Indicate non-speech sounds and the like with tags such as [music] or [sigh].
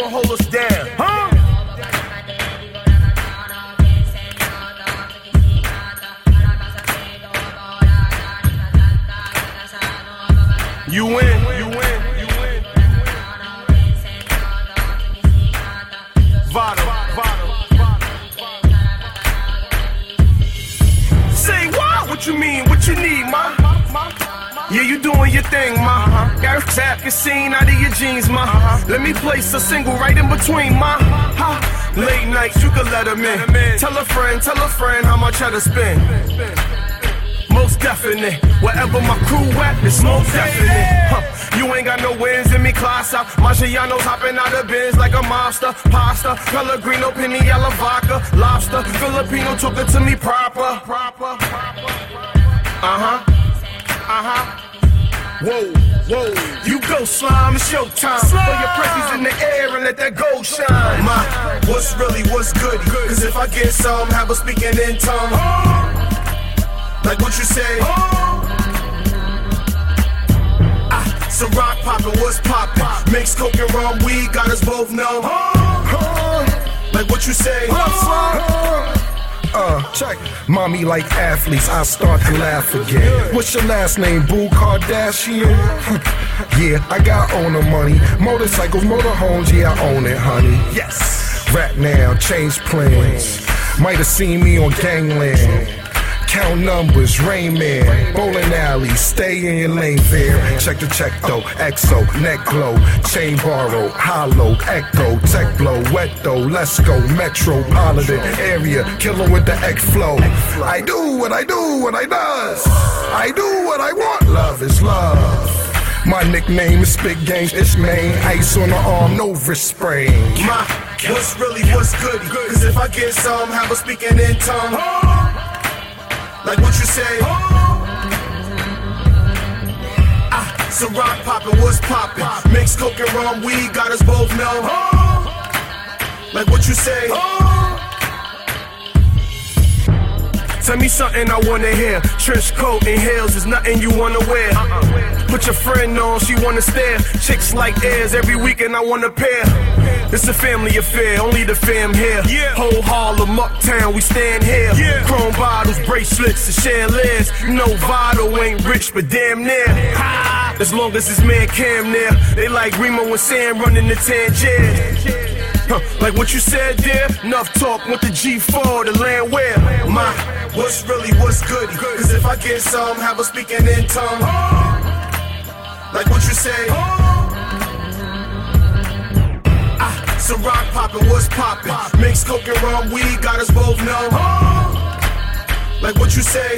gonna hold us down, huh? You win, you win, you win. Vado, Say what? What you mean? What you need, ma? ma, ma. Yeah, you doing your thing, ma. A tap your scene out of your jeans, ma. Let me place a single right in between, ma. Ha. Late nights, you can let them in. Tell a friend, tell a friend how much I to spend. Most definite, wherever my crew at, it's most definite. Huh. You ain't got no wins in me, class out. Marciano's hopping out of bins like a monster. Pasta, Pellegrino, penny, yellow vodka, lobster. Filipino talking to me. Proper. Uh huh. Whoa, whoa. You go slime, it's showtime. Throw your presses in the air and let that gold shine. My, what's really, what's good? Cause if I get some, have a speaking in tongue. Like what you say? Ah, so rock poppin', what's poppin'? Mix coke and rum, weed got us both numb. Like what you say? Check. Mommy like athletes, I start to laugh again. What's your last name, Boo Kardashian? [laughs] yeah, I got owner money. Motorcycles, motorhomes, yeah, I own it, honey. Yes. Rap now, change plans. Might have seen me on Gangland. Count numbers, Rain Man, bowling alley, stay in your lane fair. Check the check though, EXO, neck glow, chain borrow, hollow, echo, tech blow, wet though, let's go, metropolitan area, killer with the X flow. I do what I do, what I does. I do what I want, love is love. My nickname is Big Games, it's main. Ice on the arm, no wrist sprain. My, what's really, what's good? Cause if I get some, have a speaking in tongue. Like what you say? Oh. Ah, so rock poppin', what's poppin'? Mix coke and rum, weed got us both numb. Like what you say? Tell me something I wanna hear. Trench coat and heels is nothing you wanna wear. Put your friend on, she wanna stare. Chicks like airs every weekend, I wanna pair. It's a family affair, only the fam here. Yeah. Whole Harlem, uptown, we stand here. Yeah. Chrome bottles, bracelets, and chandeliers. You know Vado ain't rich, but damn near. Ha! As long as this man Cam there, they like Remo and Sam running the Tangier. Huh, like what you said there, enough talk, want the G4, the land where? My, what's really, what's good? Cause if I get some, have a speaking in tongue. Like what you say? Oh. Ah, so rock poppin', what's poppin'? Mix coke and rum, weed got us both numb. Like what you say?